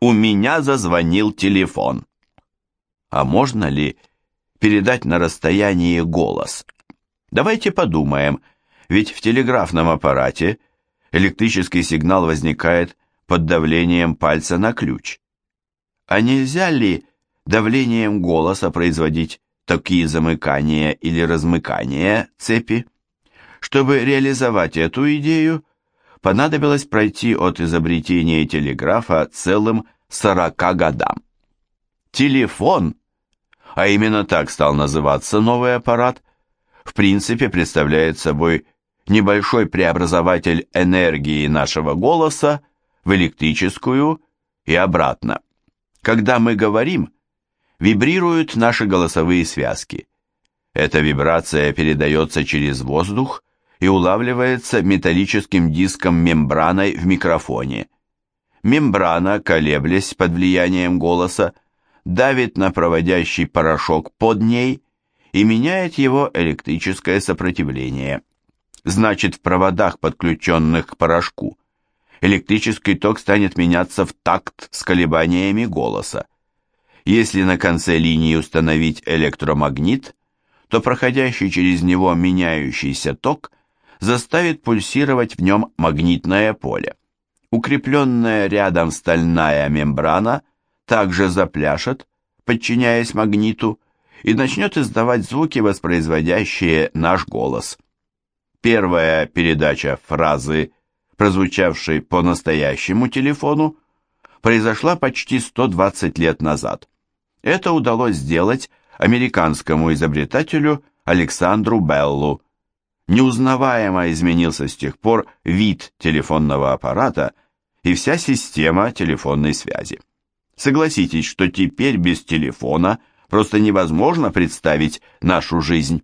У меня зазвонил телефон. А можно ли передать на расстоянии голос? Давайте подумаем, ведь в телеграфном аппарате электрический сигнал возникает под давлением пальца на ключ. А нельзя ли давлением голоса производить такие замыкания или размыкания цепи? Чтобы реализовать эту идею, понадобилось пройти от изобретения телеграфа целым 40 годам. Телефон, а именно так стал называться новый аппарат, в принципе представляет собой небольшой преобразователь энергии нашего голоса в электрическую и обратно. Когда мы говорим, вибрируют наши голосовые связки. Эта вибрация передается через воздух и улавливается металлическим диском мембраной в микрофоне. Мембрана, колеблясь под влиянием голоса, давит на проводящий порошок под ней и меняет его электрическое сопротивление. Значит, в проводах, подключенных к порошку, электрический ток станет меняться в такт с колебаниями голоса. Если на конце линии установить электромагнит, то проходящий через него меняющийся ток заставит пульсировать в нем магнитное поле. Укрепленная рядом стальная мембрана также запляшет, подчиняясь магниту, и начнет издавать звуки, воспроизводящие наш голос. Первая передача фразы, прозвучавшей по настоящему телефону, произошла почти 120 лет назад. Это удалось сделать американскому изобретателю Александру Беллу. Неузнаваемо изменился с тех пор вид телефонного аппарата и вся система телефонной связи. Согласитесь, что теперь без телефона просто невозможно представить нашу жизнь.